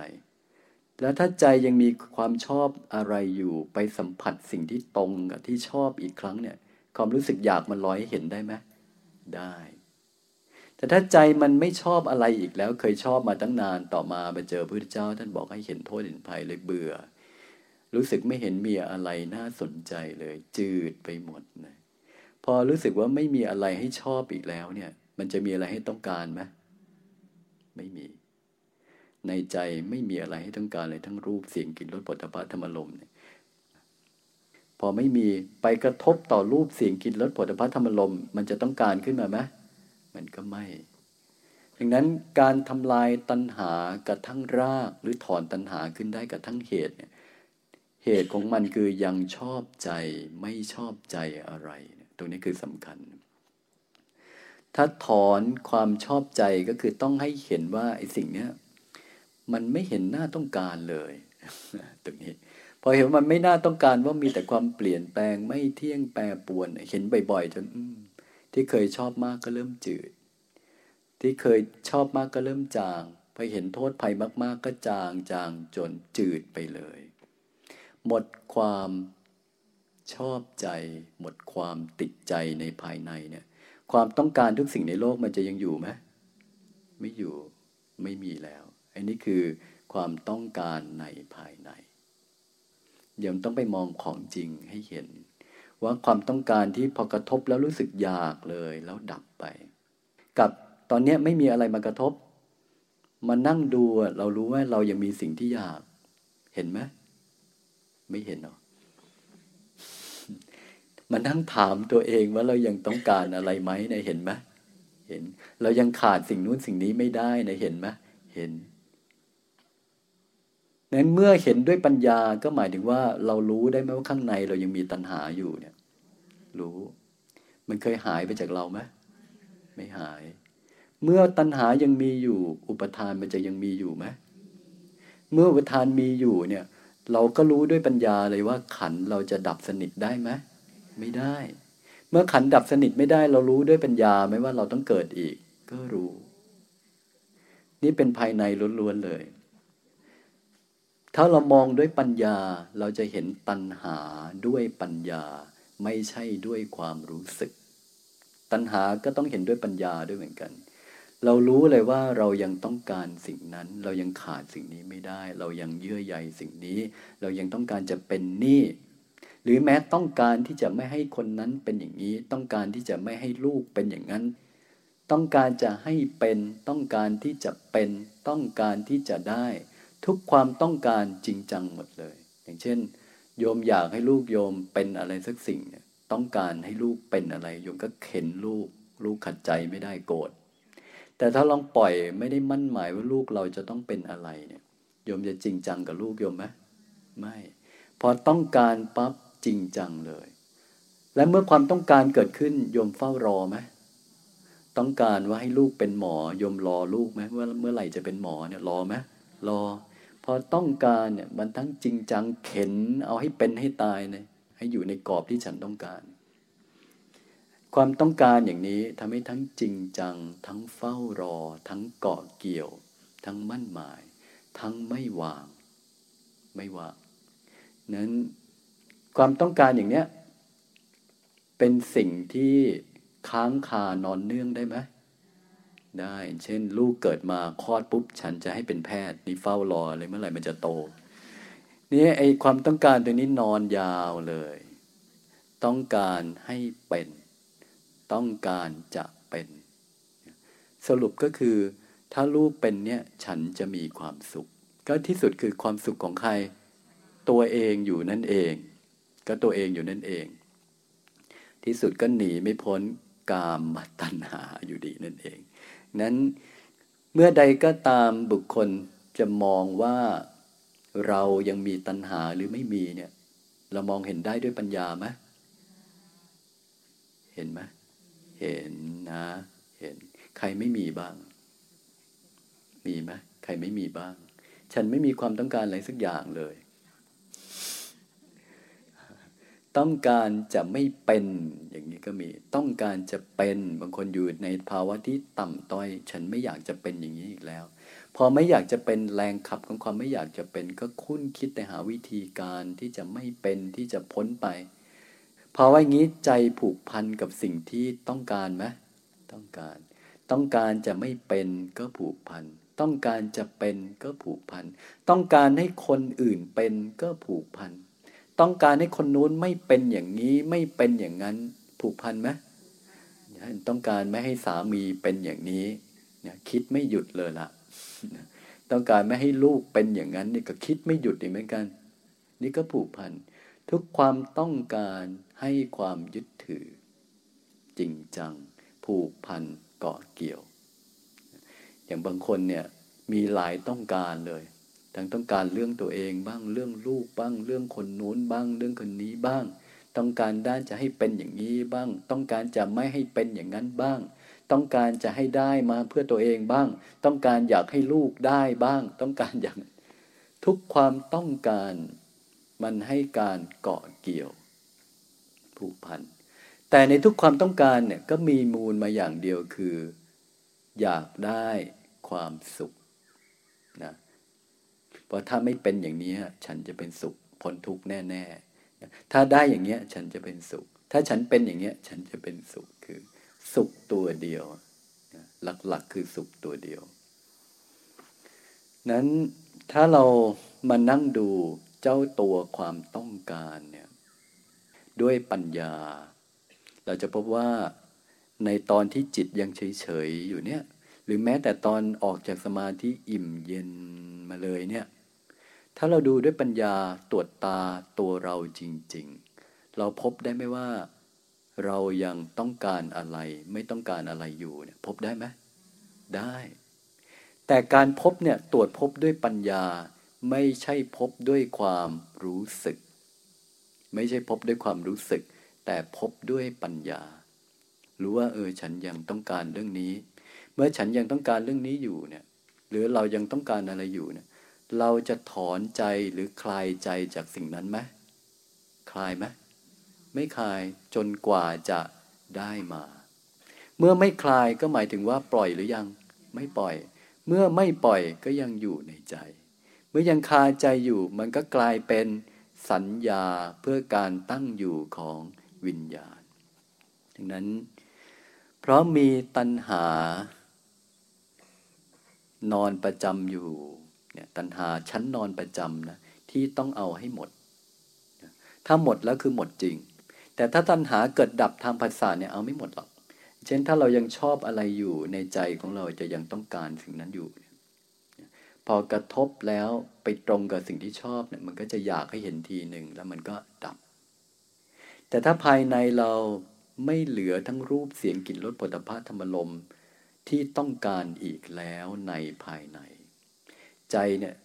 แล้วถ้าใจยังมีความชอบอะไรอยู่ ไปสัมผัสสิ่งที่ตรงกับที่ชอบอีกครั้งเนี่ย ความรู้สึกอยากมันลอยให้เห็นได้ไหมได้ แต่ถ้าใจมันไม่ชอบอะไรอีกแล้ว เคยชอบมาตั้งนานต่อมาไปเจอพระพุทธเจ้า ท่านบอกให้เห็นโทษเห็นภัยเลยเบื่อ รู้สึกไม่เห็นมีอะไรน่าสนใจเลย จืดไปหมดนะพอรู้สึกว่าไม่มีอะไรให้ชอบอีกแล้วเนี่ย มันจะมีอะไรให้ต้องการไหมไม่มี ในใจไม่มีอะไรให้ต้องการเลยทั้งรูปเสียงกลิ่นรสผลิตภัณฑ์ธรรมลมเนี่ยพอไม่มีไปกระทบต่อรูปเสียงกลิ่นรสผลิตภัณฑ์ธรรมลมมันจะต้องการขึ้นมาไหม มันก็ไม่ ดังนั้นการทำลายตัณหากระทั่งราก หรือถอนตัณหาขึ้นได้กระทั่งเหตุเนี่ยเหตุของมันคือยังชอบใจไม่ชอบใจอะไร ตรงนี้คือสำคัญ ถ้าถอนความชอบใจก็คือต้องให้เห็นว่าไอ้สิ่งเนี้ยมันไม่เห็นหน้าต้องการเลยตรงนี้พอเห็นมันไม่น่าต้องการว่ามีแต่ความเปลี่ยนแปลงไม่เที่ยงแปรปวน เห็นบ่อยๆจน ที่เคยชอบมากก็เริ่มจืด ที่เคยชอบมากก็เริ่มจางพอเห็นโทษภัยมาก ๆ ก็จางจางจนจืดไปเลย หมดความชอบใจ หมดความติดใจในภายในเนี่ย ความต้องการทุกสิ่งในโลกมันจะยังอยู่ไหมไม่อยู่ไม่มีแล้วอันนี้คือความต้องการในภายในยังต้องไปมองของจริงให้เห็น ว่าความต้องการที่พอกระทบแล้วรู้สึกอยากเลยแล้วดับไป กับตอนนี้ไม่มีอะไรมากระทบ มานั่งดูเรารู้ว่าเรายังมีสิ่งที่อยาก เห็นไหมไม่เห็นหรอมานั่งถามตัวเองว่าเรายังต้องการอะไรไหมในเห็นไหมเห็น เรายังขาดสิ่งนู้นสิ่งนี้ไม่ได้ในเห็นไหมเห็น นั้นเมื่อเห็นด้วยปัญญาก็หมายถึงว่าเรารู้ได้ไหมว่าข้างในเรายังมีตัณหาอยู่เนี่ย รู้ มันเคยหายไปจากเราไหมไม่หาย เมื่อตัณหายังมีอยู่ อุปทานมันจะยังมีอยู่ไหมเมื่ออุปทานมีอยู่เนี่ย เราก็รู้ด้วยปัญญาเลยว่า ขันเราจะดับสนิทได้ไหมไม่ได้ เมื่อขันดับสนิทไม่ได้ เรารู้ด้วยปัญญาไหมว่าเราต้องเกิดอีก ก็รู้ นี่เป็นภายในล้วนๆเลย ถ้าเรามองด้วยปัญญาเราจะเห็นตัณหาด้วยปัญญา ไม่ใช่ด้วยความรู้สึก ตัณหาก็ต้องเห็นด้วยปัญญาด้วยเหมือนกัน เรารู้เลยว่าเรายังต้องการสิ่งนั้น เรายังขาดสิ่งนี้ไม่ได้ เรายังเยื่อใยสิ่งนี้ เรายังต้องการจะเป็นนี่หรือแม้ต้องการที่จะไม่ให้คนนั้นเป็นอย่างนี้ ต้องการที่จะไม่ให้ลูกเป็นอย่างนั้น ต้องการจะให้เป็น ต้องการที่จะเป็น ต้องการที่จะได้ ทุกความต้องการจริงจังหมดเลย อย่างเช่น โยมอยากให้ลูกโยมเป็นอะไรสักสิ่งเนี่ยต้องการให้ลูกเป็นอะไร โยมก็เข็นลูก ลูกขัดใจไม่ได้โกรธแต่ถ้าลองปล่อยไม่ได้มั่นหมายว่าลูกเราจะต้องเป็นอะไรเนี่ยโยมจะจริงจังกับลูกโยมไหมไม่พอต้องการปั๊บจริงจังเลย และเมื่อความต้องการเกิดขึ้นโยมเฝ้ารอไหมต้องการว่าให้ลูกเป็นหมอโยมรอลูกไหมว่าเมื่อไหร่จะเป็นหมอเนี่ยรอไหมรอ พอต้องการเนี่ยมันทั้งจริงจังเข็น เอาให้เป็นให้ตายเลยให้อยู่ในกรอบที่ฉันต้องการ ความต้องการอย่างนี้ทำให้ทั้งจริงจัง ทั้งเฝ้ารอ ทั้งเกาะเกี่ยว ทั้งมั่นหมาย ทั้งไม่วาง ไม่วางนั้นความต้องการอย่างเนี้ยเป็นสิ่งที่ค้างคานอนเนื่องได้ไหม ได้ เช่น ลูกเกิดมาคลอดปุ๊บ ฉันจะให้เป็นแพทย์นี่เฝ้ารอเลยเมื่อไหร่มันจะโตนี่ไอความต้องการตัวนี้นอนยาวเลย ต้องการให้เป็น ต้องการจะเป็น สรุปก็คือ ถ้าลูกเป็นเนี่ยฉันจะมีความสุข ก็ที่สุดคือความสุขของใคร ตัวเองอยู่นั่นเอง ก็ตัวเองอยู่นั่นเอง ที่สุดก็หนีไม่พ้นกามตัณหาอยู่ดีนั่นเอง นั้นเมื่อใดก็ตามบุคคลจะมองว่าเรายังมีตัณหาหรือไม่มีเนี่ย เรามองเห็นได้ด้วยปัญญาไหมเห็นไหมเห็นนะ เห็น ใครไม่มีบ้าง มีไหมใครไม่มีบ้าง ฉันไม่มีความต้องการอะไรสักอย่างเลย ต้องการจะไม่เป็น อย่างนี้ก็มี ต้องการจะเป็น บางคนอยู่ในภาวะที่ต่ำต้อย ฉันไม่อยากจะเป็นอย่างนี้อีกแล้ว พอไม่อยากจะเป็นแรงขับของความไม่อยากจะเป็น ก็คุ้นคิดแต่หาวิธีการที่จะไม่เป็นที่จะพ้นไปภาวะงี้ใจผูกพันกับสิ่งที่ต้องการไหมต้องการ ต้องการจะไม่เป็นก็ผูกพัน ต้องการจะเป็นก็ผูกพัน ต้องการให้คนอื่นเป็นก็ผูกพัน ต้องการให้คนนู้นไม่เป็นอย่างนี้ไม่เป็นอย่างนั้น ผูกพันไหมต้องการไม่ให้สามีเป็นอย่างนี้เนี่ยคิดไม่หยุดเลยละต้องการไม่ให้ลูกเป็นอย่างนั้นนี่ก็คิดไม่หยุดอีกเหมือนกัน นี่ก็ผูกพันทุกความต้องการให้ความยึดถือ จริงจัง ผูกพันเกาะเกี่ยว อย่างบางคนเนี่ยมีหลายต้องการเลย ทั้งต้องการเรื่องตัวเองบ้างเรื่องลูกบ้างเรื่องคนนู้นบ้าง เรื่องคนนี้บ้าง ต้องการด้านจะให้เป็นอย่างนี้บ้าง ต้องการจะไม่ให้เป็นอย่างนั้นบ้าง ต้องการจะให้ได้มาเพื่อตัวเองบ้าง ต้องการอยากให้ลูกได้บ้าง ต้องการอย่างทุกความต้องการมันให้การเกาะเกี่ยวผูกพันแต่ในทุกความต้องการเนี่ยก็มีมูลมาอย่างเดียวคือ อยากได้ความสุข เพราะถ้าไม่เป็นอย่างนี้ฉันจะเป็นสุขพ้นทุกข์แน่ๆถ้าได้อย่างเงี้ยฉันจะเป็นสุข ถ้าฉันเป็นอย่างเงี้ยฉันจะเป็นสุขคือ สุขตัวเดียวหลักๆคือสุขตัวเดียว นั้นถ้าเรามานั่งดูเจ้าตัวความต้องการเนี่ยด้วยปัญญา เราจะพบว่าในตอนที่จิตยังเฉยๆอยู่เนี่ย หรือแม้แต่ตอนออกจากสมาธิอิ่มเย็นมาเลยเนี่ย ถ้าเราดูด้วยปัญญาตรวจตาตัวเราจริง ๆ เราพบได้ไหมว่า เรายังต้องการอะไร ไม่ต้องการอะไรอยู่เนี่ยพบได้ไหมได้ แต่การพบเนี่ยตรวจพบด้วยปัญญา ไม่ใช่พบด้วยความรู้สึก ไม่ใช่พบด้วยความรู้สึก แต่พบด้วยปัญญา รู้ว่าเออฉันยังต้องการเรื่องนี้ เมื่อฉันยังต้องการเรื่องนี้อยู่เนี่ยหรือเรายังต้องการอะไรอยู่เนี่ย เราจะถอนใจหรือคลายใจจากสิ่งนั้นไหมคลายไหมไม่คลายจนกว่าจะได้มา เมื่อไม่คลายก็หมายถึงว่าปล่อยหรือยัง ไม่ปล่อย เมื่อไม่ปล่อยก็ยังอยู่ในใจ เมื่อยังคาใจอยู่มันก็กลายเป็นสัญญาเพื่อการตั้งอยู่ของวิญญาณ ดังนั้น เพราะมีตัณหานอนประจำอยู่ เนี่ยตัณหาชั้นนอนประจำนะที่ต้องเอาให้หมด ถ้าหมดแล้วคือหมดจริง แต่ถ้าตัณหาเกิดดับทางภาษาเนี่ยเอาไม่หมดหรอก เช่นถ้าเรายังชอบอะไรอยู่ในใจของเราจะยังต้องการสิ่งนั้นอยู่ พอกระทบแล้วไปตรงกับสิ่งที่ชอบเนี่ยมันก็จะอยากให้เห็นทีหนึ่งแล้วมันก็ดับ แต่ถ้าภายในเราไม่เหลือทั้งรูปเสียงกลิ่นรสผลิภัณฑ์ธรรมลมที่ต้องการอีกแล้วในภายใน ใจเนี่ย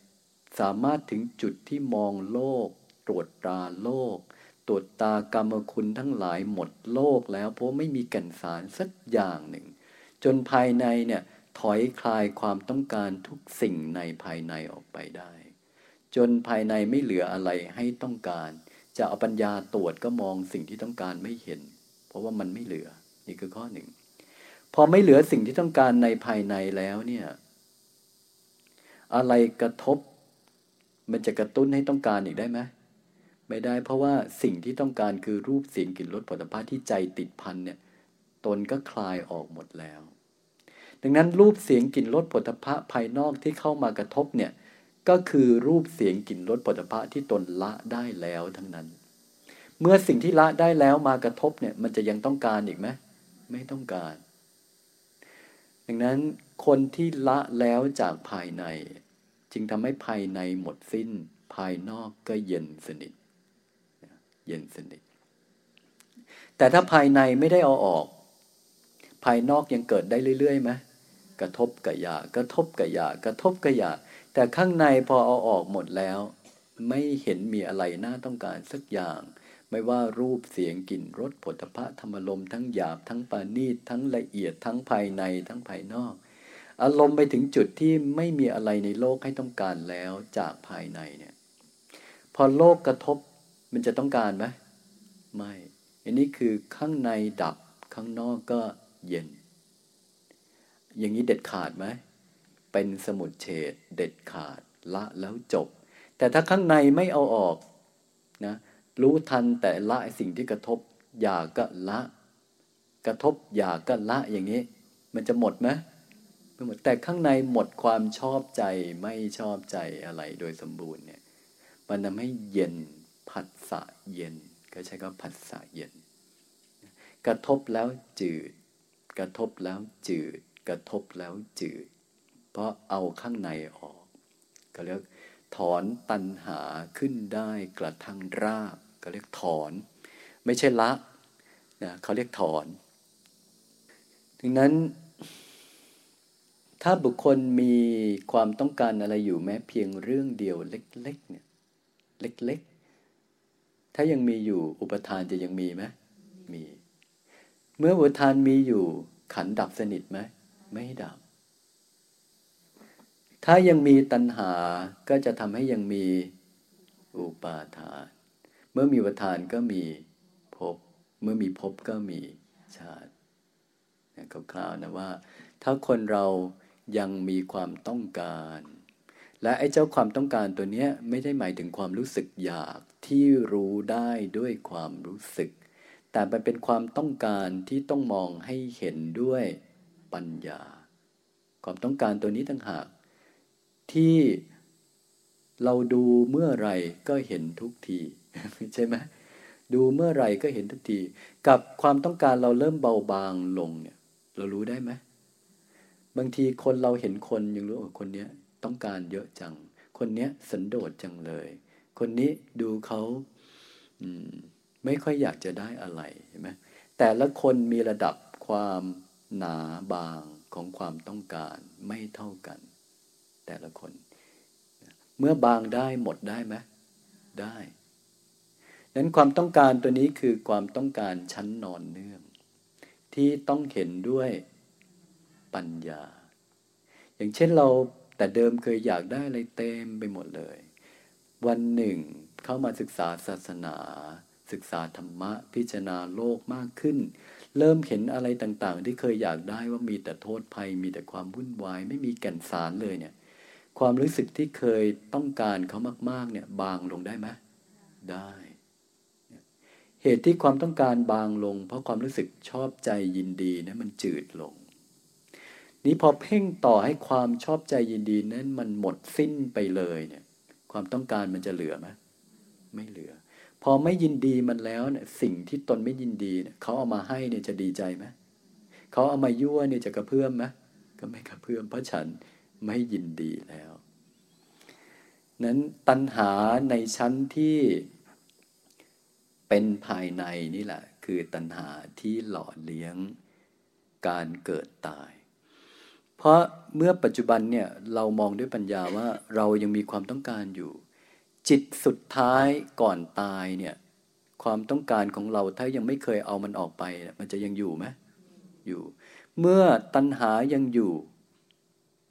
สามารถถึงจุดที่มองโลก ตรวจตราโลก ตรวจตากรรมคุณทั้งหลายหมดโลกแล้วเพราะไม่มีแก่นสารสักอย่างหนึ่ง จนภายในเนี่ยถอยคลายความต้องการทุกสิ่งในภายในออกไปได้ จนภายในไม่เหลืออะไรให้ต้องการ จะเอาปัญญาตรวจก็มองสิ่งที่ต้องการไม่เห็น เพราะว่ามันไม่เหลือนี่คือข้อหนึ่ง พอไม่เหลือสิ่งที่ต้องการในภายในแล้วเนี่ย อะไรกระทบ มันจะกระตุ้นให้ต้องการอีกได้ไหมไม่ได้เพราะว่าสิ่งที่ต้องการคือรูปเสียงกลิ่นรสผลิตภัณฑ์ที่ใจติดพันเนี่ยตนก็คลายออกหมดแล้ว ดังนั้นรูปเสียงกลิ่นรสผลิตภัณฑ์ภายนอกที่เข้ามากระทบเนี่ยก็คือรูปเสียงกลิ่นรสผลิตภัณฑ์ที่ตนละได้แล้วทั้งนั้น เมื่อสิ่งที่ละได้แล้วมากระทบเนี่ยมันจะยังต้องการอีกไหมไม่ต้องการ ดังนั้นคนที่ละแล้วจากภายใน จึงทำให้ภายในหมดสิ้น ภายนอกก็เย็นสนิท เย็นสนิท แต่ถ้าภายในไม่ได้เอาออก ภายนอกยังเกิดได้เรื่อยๆไหมกระทบกับยากระทบกับยากระทบกับยาแต่ข้างในพอเอาออกหมดแล้ว ไม่เห็นมีอะไรน่าต้องการสักอย่าง ไม่ว่ารูปเสียงกลิ่นรสผลิภัณฑ์ธรรมลมทั้งหยาบทั้งปานีตทั้งละเอียดทั้งภายในทั้งภายนอก อารมณ์ไปถึงจุดที่ไม่มีอะไรในโลกให้ต้องการแล้วจากภายในเนี่ย พอโลกกระทบมันจะต้องการไหมไม่ อันนี้คือข้างในดับข้างนอกก็เย็น อย่างนี้เด็ดขาดไหมเป็นสมุดเฉดเด็ดขาดละแล้วจบ แต่ถ้าข้างในไม่เอาออก รู้ทันแต่ละสิ่งที่กระทบ อย่าก็ละ กระทบอย่าก็ละอย่างนี้ มันจะหมดไหมไม่หมดแต่ข้างในหมดความชอบใจไม่ชอบใจอะไรโดยสมบูรณ์เนี่ย มันทำให้เย็นผัสสะเย็น ก็ใช้คำผัสสะเย็น กระทบแล้วจืด กระทบแล้วจืด กระทบแล้วจืด เพราะเอาข้างในออก ก็เรียกถอนตัณหาขึ้นได้กระทั่งราก ก็เรียกถอน ไม่ใช่ละนะเขาเรียกถอน ดังนั้น ถ้าบุคคลมีความต้องการอะไรอยู่แม้เพียงเรื่องเดียวเล็กๆเนี่ยเล็กๆ ถ้ายังมีอยู่อุปทานจะยังมีไหมมี เมื่ออุปทานมีอยู่ขันดับสนิทไหมไม่ดับ ถ้ายังมีตัณหาก็จะทำให้ยังมีอุปาทาน มื่อมีอุปทานก็มีภพเมื่อมีภพก็มีชาติคร่าวๆนะว่า ถ้าคนเรายังมีความต้องการ และไอ้เจ้าความต้องการตัวเนี้ยไม่ได้หมายถึงความรู้สึกอยากที่รู้ได้ด้วยความรู้สึก แต่มันเป็นความต้องการที่ต้องมองให้เห็นด้วยปัญญา ความต้องการตัวนี้ต่างหากที่เราดูเมื่อไรก็เห็นทุกที ใช่ไหมดูเมื่อไรก็เห็นทุกที กับความต้องการเราเริ่มเบาบางลงเนี่ย เรารู้ได้ไหมบางทีคนเราเห็นคนยังรู้ว่าคนนี้ต้องการเยอะจัง คนนี้สันโดษจังเลย คนนี้ดูเขาไม่ค่อยอยากจะได้อะไรเห็นไหมแต่ละคนมีระดับความหนาบางของความต้องการไม่เท่ากัน แต่ละคน เมื่อบางได้หมดได้ไหมได้ นั้นความต้องการตัวนี้คือความต้องการชั้นนอนเนื่อง ที่ต้องเห็นด้วยปัญญา อย่างเช่นเราแต่เดิมเคยอยากได้อะไรเต็มไปหมดเลย วันหนึ่งเข้ามาศึกษาศาสนา ศึกษาธรรมะพิจารณาโลกมากขึ้น เริ่มเห็นอะไรต่างๆ ที่เคยอยากได้ว่ามีแต่โทษภัย มีแต่ความวุ่นวาย ไม่มีแก่นสารเลยเนี่ย ความรู้สึกที่เคยต้องการเขามากๆเนี่ยบางลงได้ไหมได้ เหตุที่ความต้องการบางลง เพราะความรู้สึกชอบใจยินดีนะมันจืดลง นี้พอเพ่งต่อให้ความชอบใจยินดีนั้นมันหมดสิ้นไปเลยเนี่ย ความต้องการมันจะเหลือไหมไม่เหลือ พอไม่ยินดีมันแล้วเนี่ยสิ่งที่ตนไม่ยินดีเนี่ยเขาเอามาให้เนี่ยจะดีใจไหมเขาเอามายั่วเนี่ยจะกระเพื่อมไหมก็ไม่กระเพื่อมเพราะฉันไม่ยินดีแล้ว นั้นตัณหาในชั้นที่ เป็นภายในนี่แหละ คือตัณหาที่หล่อเลี้ยงการเกิดตาย เพราะเมื่อปัจจุบันเนี่ยเรามองด้วยปัญญาว่าเรายังมีความต้องการอยู่ จิตสุดท้ายก่อนตายเนี่ยความต้องการของเราถ้ายังไม่เคยเอามันออกไป มันจะยังอยู่ไหมอยู่ เมื่อตัณหายังอยู่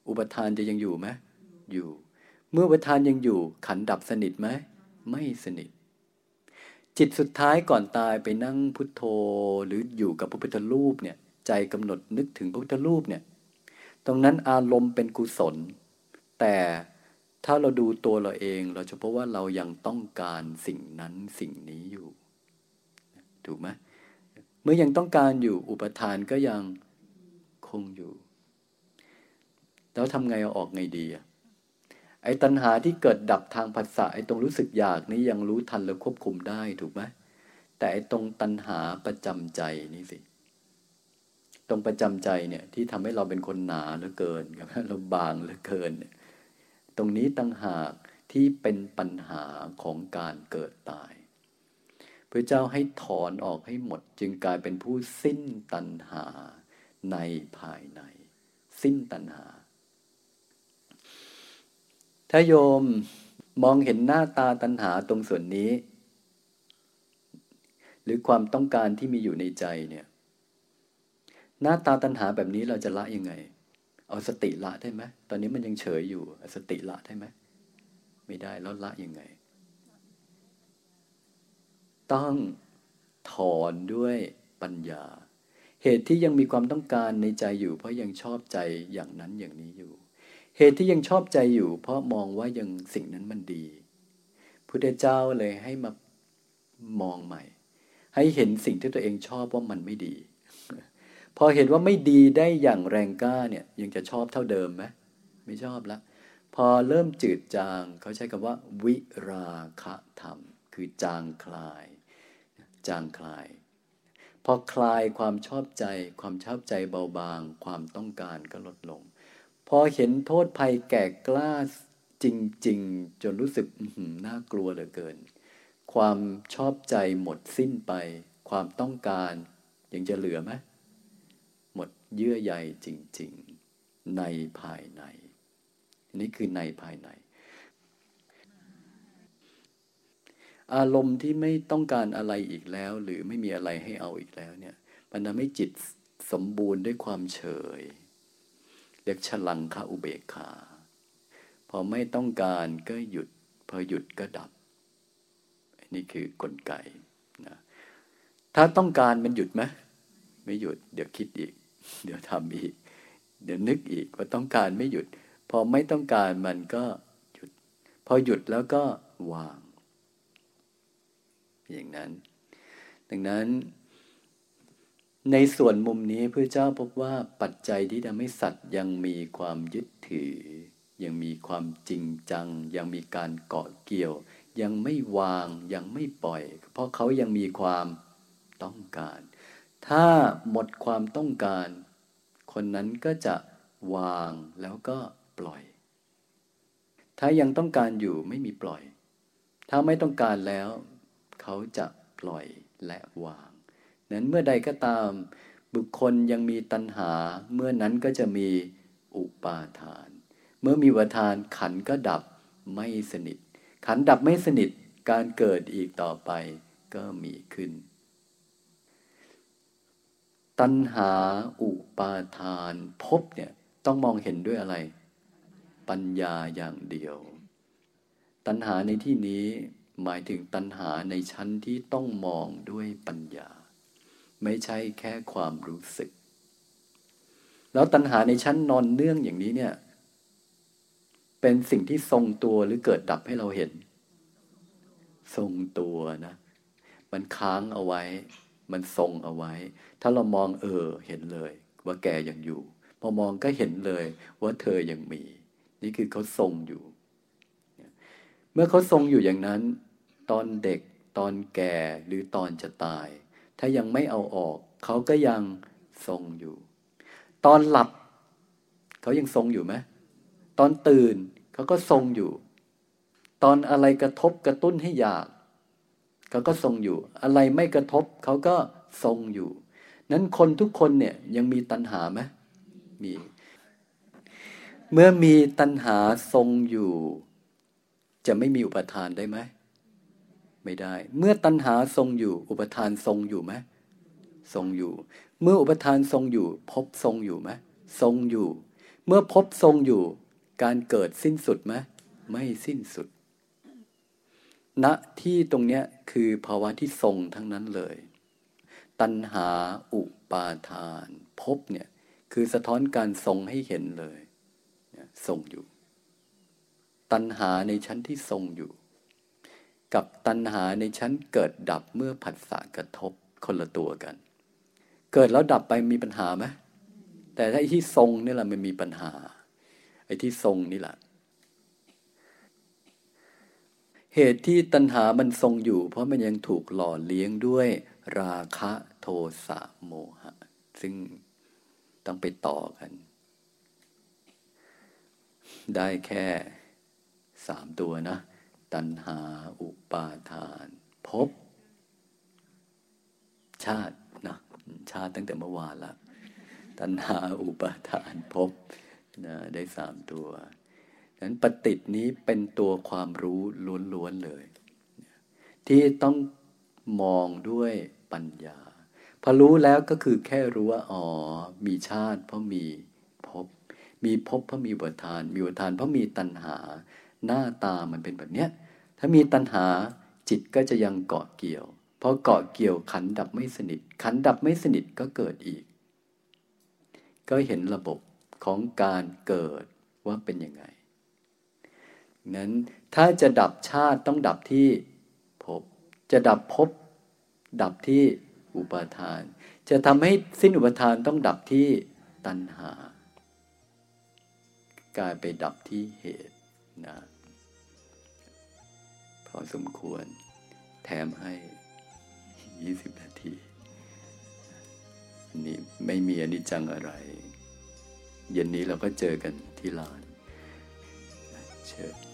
อุปทานจะยังอยู่ไหมอยู่ เมื่ออุปทานยังอยู่ขันดับสนิทไหมไม่สนิท จิตสุดท้ายก่อนตายไปนั่งพุทโธหรืออยู่กับพระพุทธรูปเนี่ยใจกำหนดนึกถึงพระพุทธรูปเนี่ยตรงนั้นอารมณ์เป็นกุศล แต่ถ้าเราดูตัวเราเองเราจะพบว่าเรายังต้องการสิ่งนั้นสิ่งนี้อยู่ ถูกไหมเมื่อยังต้องการอยู่อุปทานก็ยังคงอยู่ แล้วทำไงเอาออกไงดีอะ ไอ้ตัณหาที่เกิดดับทางภาษาไอ้ตรงรู้สึกอยากนี้ยังรู้ทันและควบคุมได้ถูกไหมแต่ไอ้ตรงตัณหาประจำใจนี่สิ ตรงประจำใจเนี่ย ที่ทำให้เราเป็นคนหนาเหลือเกินเราบางเหลือเกินเนี่ยตรงนี้ตั้งหากที่เป็นปัญหาของการเกิดตายพระเจ้าให้ถอนออกให้หมด จึงกลายเป็นผู้สิ้นตัณหาในภายใน สิ้นตัณหา ถ้าโยมมองเห็นหน้าตาตัณหาตรงส่วนนี้ หรือความต้องการที่มีอยู่ในใจเนี่ย หน้าตาตัณหาแบบนี้เราจะละยังไง เอาสติละได้ไหมตอนนี้มันยังเฉยอยู่สติละได้ไหมไม่ได้แล้วละยังไง ต้องถอนด้วยปัญญา เหตุที่ยังมีความต้องการในใจอยู่ เพราะยังชอบใจอย่างนั้นอย่างนี้อยู่ เหตุที่ยังชอบใจอยู่ เพราะมองว่ายังสิ่งนั้นมันดีพุทธเจ้าเลยให้มามองใหม่ ให้เห็นสิ่งที่ตัวเองชอบว่ามันไม่ดี พอเห็นว่าไม่ดีได้อย่างแรงกล้าเนี่ยยังจะชอบเท่าเดิมไหมไม่ชอบละพอเริ่มจืดจางเขาใช้คำว่า วิราคะธรรม คือจางคลาย จางคลาย พอคลายความชอบใจ ความชอบใจเบาบาง ความต้องการก็ลดลง พอเห็นโทษภัยแก่กล้าจริง ๆ จนรู้สึกน่ากลัวเหลือเกิน ความชอบใจหมดสิ้นไป ความต้องการยังจะเหลือไหมหมดเยื่อใยจริง ๆ ในภายใน นี่คือในภายใน อารมณ์ที่ไม่ต้องการอะไรอีกแล้ว หรือไม่มีอะไรให้เอาอีกแล้วเนี่ยมันทำให้จิตสมบูรณ์ด้วยความเฉย เรียกฉลังคาอุเบกขา พอไม่ต้องการก็หยุด พอหยุดก็ดับ นี่คือกลไกนะถ้าต้องการมันหยุดไหมไม่หยุด เดี๋ยวคิดอีก เดี๋ยวทำอีก เดี๋ยวนึกอีกว่าต้องการไม่หยุด พอไม่ต้องการมันก็หยุด พอหยุดแล้วก็วาง อย่างนั้น ดังนั้น ในส่วนมุมนี้พระเจ้าพบว่าปัจจัยที่ทำให้สัตว์ยังมีความยึดถือ ยังมีความจริงจัง ยังมีการเกาะเกี่ยว ยังไม่วางยังไม่ปล่อย เพราะเขายังมีความต้องการ ถ้าหมดความต้องการ คนนั้นก็จะวางแล้วก็ปล่อย ถ้ายังต้องการอยู่ไม่มีปล่อย ถ้าไม่ต้องการแล้ว เขาจะปล่อยและวาง นั้นเมื่อใดก็ตาม บุคคลยังมีตัณหา เมื่อนั้นก็จะมีอุปาทาน เมื่อมีวัฏานขันก็ดับไม่สนิท ขันดับไม่สนิทการเกิดอีกต่อไปก็มีขึ้น ตัณหาอุปาทานพบเนี่ยต้องมองเห็นด้วยอะไร ปัญญาอย่างเดียว ตัณหาในที่นี้หมายถึงตัณหาในชั้นที่ต้องมองด้วยปัญญา ไม่ใช่แค่ความรู้สึก แล้วตัณหาในชั้นนอนเนื่องอย่างนี้เนี่ย เป็นสิ่งที่ทรงตัวหรือเกิดดับให้เราเห็น ทรงตัวนะ มันค้างเอาไว้ มันทรงเอาไว้ ถ้าเรามองเออเห็นเลย ว่าแกยังอยู่ พอมองก็เห็นเลยว่าเธอยังมี นี่คือเขาทรงอยู่ เมื่อเขาทรงอยู่อย่างนั้น ตอนเด็กตอนแก่หรือตอนจะตาย ถ้ายังไม่เอาออก เขาก็ยังทรงอยู่ ตอนหลับ เขายังทรงอยู่ไหมตอนตื่นเขาก็ทรงอยู่ ตอนอะไรกระทบกระตุ้นให้อยาก เขาก็ทรงอยู่ อะไรไม่กระทบ เขาก็ทรงอยู่ นั้นคนทุกคนเนี่ยยังมีตัณหาไหมมี เมื่อมีตัณหาทรงอยู่ จะไม่มีอุปทานได้ไหม ไม่ได้ เมื่อตัณหาทรงอยู่ อุปทานทรงอยู่ไหมทรงอยู่ เมื่ออุปทานทรงอยู่พบทรงอยู่ไหมทรงอยู่ เมื่อพบทรงอยู่ การเกิดสิ้นสุดไหมไม่สิ้นสุดณที่ตรงเนี้ยคือภาวะที่ทรงทั้งนั้นเลย ตัณหาอุปาทานพบเนี่ยคือสะท้อนการทรงให้เห็นเลยทรงอยู่ ตัณหาในชั้นที่ทรงอยู่ กับตัณหาในชั้นเกิดดับเมื่อผัสสะกระทบคนละตัวกัน เกิดแล้วดับไปมีปัญหาไหมแต่ถ้าไอ้ที่ทรงนี่แหละมันมีปัญหา ไอ้ที่ทรงนี่แหละเหตุที่ตัณหามันทรงอยู่ เพราะมันยังถูกหล่อเลี้ยงด้วยราคะโทสะโมหะ ซึ่งต้องไปต่อกัน ได้แค่สามตัวนะ ตัณหา อุปาทานพบ ชาตินะชาติตั้งแต่เมื่อวานละ ตัณหา อุปาทานพบนะได้สามตัวนั้นปฏิตินี้เป็นตัวความรู้ล้วนๆเลย ที่ต้องมองด้วยปัญญา พอรู้แล้วก็คือแค่รู้ว่าอ๋อมีชาติ เพราะมีภพมีภพเพราะมีบทาน มีบทานเพราะมีตัณหา หน้าตามันเป็นแบบเนี้ย ถ้ามีตัณหาจิตก็จะยังเกาะเกี่ยวพอเกาะเกี่ยวขันดับไม่สนิท ขันดับไม่สนิทก็เกิดอีก ก็เห็นระบบของการเกิดว่าเป็นยังไง นั้นถ้าจะดับชาติต้องดับที่ภพ จะดับภพดับที่อุปาทาน จะทำให้สิ้นอุปทานต้องดับที่ตัณหา กลายไปดับที่เหตุนะ อสมควร แถมให้ 20 นาทีนี่ไม่มีอนิจจังอะไร เย็นนี้เราก็เจอกันที่ลานเชิญ